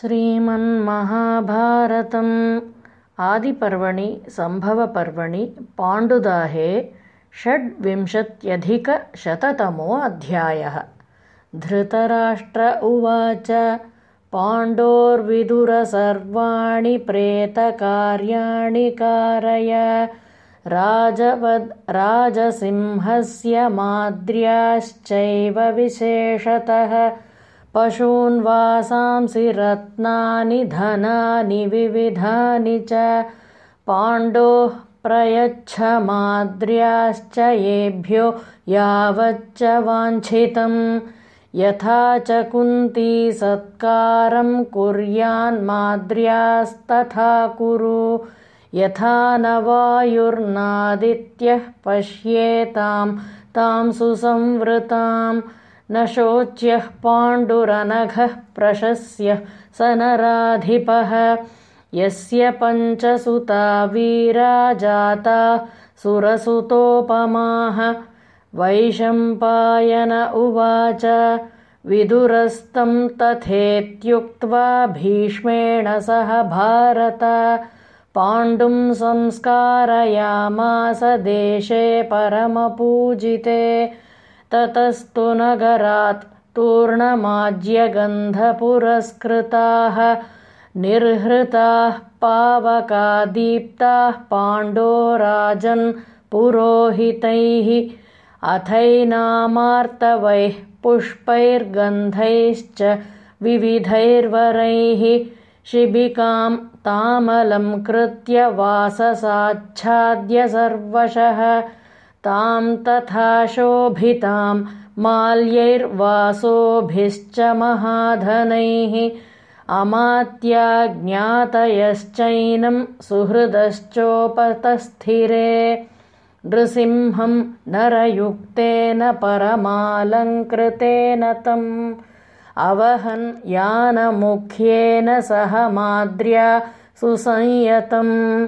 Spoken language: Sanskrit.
श्रीमन्महाभारतम् आदिपर्वणि सम्भवपर्वणि पाण्डुदाहे षड्विंशत्यधिकशततमोऽध्यायः। धृतराष्ट्र उवाच पाण्डोर्विदुरसर्वाणि प्रेतकार्याणि कारय। राजवद् राजसिंहस्य माद्र्याश्चैव विशेषतः पशून् वासांसि रत्नानि धनानि विविधानि च पाण्डोः प्रयच्छ माद्र्याश्च येभ्यो यावच्च वाञ्छितं यथा च कुन्ती सत्कारं कुर्यान्माद्र्यास्तथा कुरु। यथा न वायुर्नादित्यः पश्येतां तां सुसंवृताम् न शोच्यः पाण्डुरनघः प्रशस्य स नराधिपः। यस्य पञ्चसुता वीरा जाता सुरसुतोपमाः वैशम्पायन उवाच विदुरस्तं तथेत्युक्त्वा भीष्मेण सह भारत। पाण्डुं संस्कारयामास देशे परमपूजिते ततस्तु नगरात् तूर्णमाज्यगन्धपुरस्कृताः निर्हृताः पावकादीप्ताः पाण्डो राजन् पुरोहितैः अथैनामार्तवैः पुष्पैर्गन्धैश्च विविधैर्वरैः शिबिकां तामलं कृत्य वाससाच्छाद्य सर्वशः तां तथा शोभितां माल्यैर्वासोभिश्च महाधनैः अमात्याज्ञातयश्चैनं सुहृदश्चोपतस्थिरे नृसिंहं नरयुक्तेन परमालङ्कृतेन तम् अवहन् यानमुख्येन सह माद्र्या सुसंयतम्